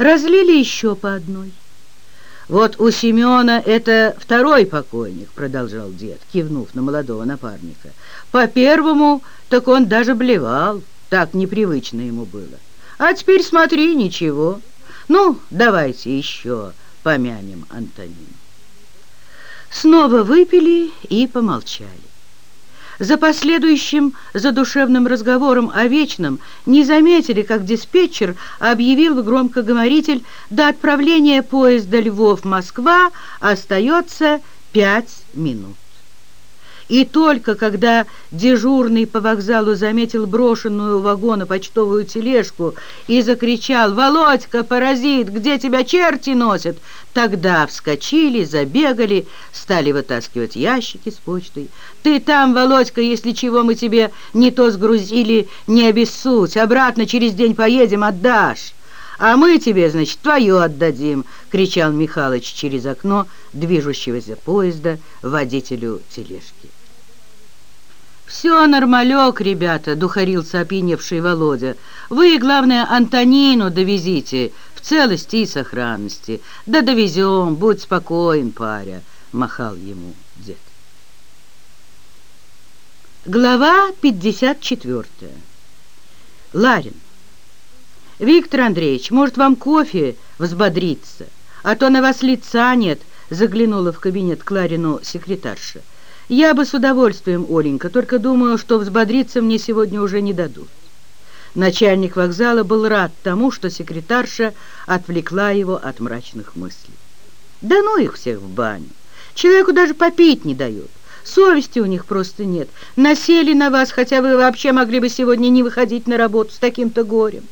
Разлили еще по одной. «Вот у Семена это второй покойник», — продолжал дед, кивнув на молодого напарника. «По первому так он даже блевал, так непривычно ему было. А теперь смотри, ничего. Ну, давайте еще помянем Антонину». Снова выпили и помолчали. За последующим задушевным разговором о вечном не заметили, как диспетчер объявил в громкоговоритель «До отправления поезда Львов-Москва остается пять минут». И только когда дежурный по вокзалу заметил брошенную у вагона почтовую тележку и закричал «Володька, паразит, где тебя черти носят?», тогда вскочили, забегали, стали вытаскивать ящики с почтой. «Ты там, Володька, если чего мы тебе не то сгрузили, не обессудь, обратно через день поедем, отдашь». «А мы тебе, значит, твое отдадим!» — кричал Михалыч через окно движущегося поезда водителю тележки. «Все нормалек, ребята», — духарился опьяневший Володя. «Вы, главное, Антонину довезите в целости и сохранности. Да довезем, будь спокоен, паря», — махал ему дед. Глава 54. Ларин. «Виктор Андреевич, может, вам кофе взбодриться? А то на вас лица нет», — заглянула в кабинет Кларину секретарша. Я бы с удовольствием, Оленька, только думаю, что взбодриться мне сегодня уже не дадут. Начальник вокзала был рад тому, что секретарша отвлекла его от мрачных мыслей. Да ну их всех в баню. Человеку даже попить не дают. Совести у них просто нет. Насели на вас, хотя вы вообще могли бы сегодня не выходить на работу с таким-то горем.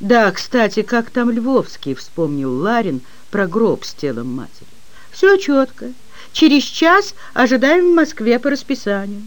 Да, кстати, как там Львовский, вспомнил Ларин про гроб с телом матери. Все четко. Через час ожидаем в Москве по расписанию».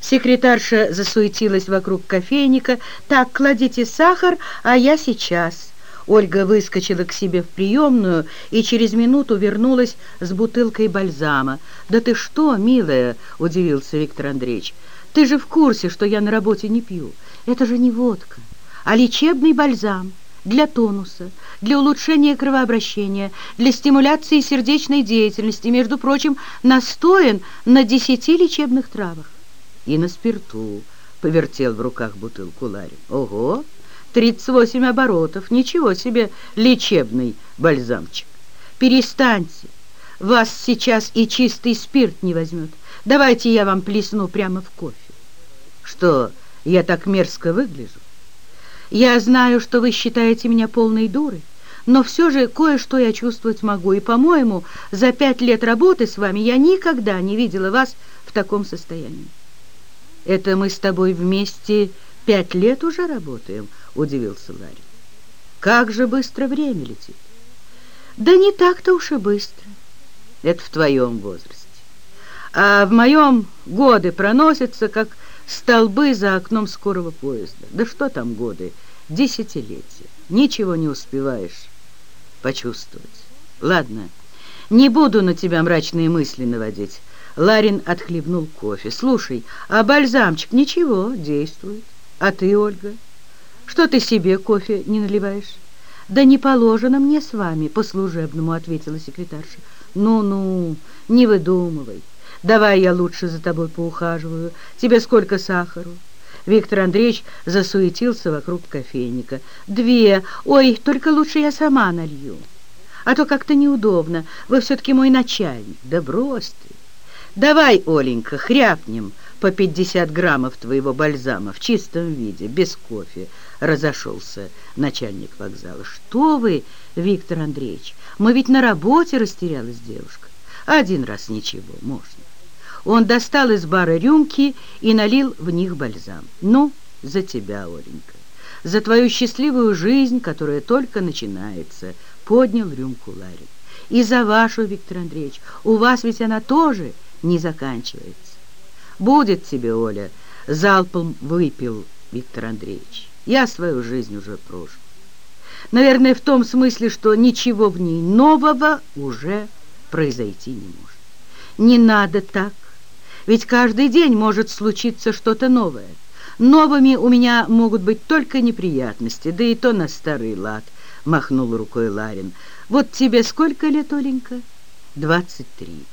Секретарша засуетилась вокруг кофейника. «Так, кладите сахар, а я сейчас». Ольга выскочила к себе в приемную и через минуту вернулась с бутылкой бальзама. «Да ты что, милая?» — удивился Виктор Андреевич. «Ты же в курсе, что я на работе не пью. Это же не водка, а лечебный бальзам для тонуса, для улучшения кровообращения, для стимуляции сердечной деятельности, между прочим, настоен на десяти лечебных травах. И на спирту повертел в руках бутылку Ларри. Ого, 38 оборотов, ничего себе лечебный бальзамчик. Перестаньте, вас сейчас и чистый спирт не возьмет. Давайте я вам плесну прямо в кофе. Что, я так мерзко выгляжу? Я знаю, что вы считаете меня полной дурой, но все же кое-что я чувствовать могу, и, по-моему, за пять лет работы с вами я никогда не видела вас в таком состоянии. Это мы с тобой вместе пять лет уже работаем, удивился Ларри. Как же быстро время летит. Да не так-то уж и быстро. Это в твоем возрасте. А в моем годы проносятся, как столбы за окном скорого поезда. Да что там годы, десятилетия. Ничего не успеваешь почувствовать. Ладно, не буду на тебя мрачные мысли наводить. Ларин отхлебнул кофе. Слушай, а бальзамчик ничего, действует. А ты, Ольга, что ты себе кофе не наливаешь? Да не положено мне с вами, по-служебному, ответила секретарша. Ну-ну, не выдумывай. Давай я лучше за тобой поухаживаю. Тебе сколько сахару? Виктор Андреевич засуетился вокруг кофейника. «Две! Ой, только лучше я сама налью. А то как-то неудобно. Вы все-таки мой начальник. Да брось ты! Давай, Оленька, хряпнем по пятьдесят граммов твоего бальзама в чистом виде, без кофе». Разошелся начальник вокзала. «Что вы, Виктор Андреевич, мы ведь на работе растерялась девушка. Один раз ничего, можно». Он достал из бара рюмки и налил в них бальзам. «Ну, за тебя, Оленька, за твою счастливую жизнь, которая только начинается», — поднял рюмку Ларин. «И за вашу, Виктор Андреевич, у вас ведь она тоже не заканчивается». «Будет тебе, Оля», — залпом выпил Виктор Андреевич. «Я свою жизнь уже прожил. Наверное, в том смысле, что ничего в ней нового уже произойти не может. Не надо так, ведь каждый день может случиться что-то новое. Новыми у меня могут быть только неприятности, да и то на старый лад. махнул рукой Ларин. «Вот тебе сколько лет, Оленька?» «Двадцать три».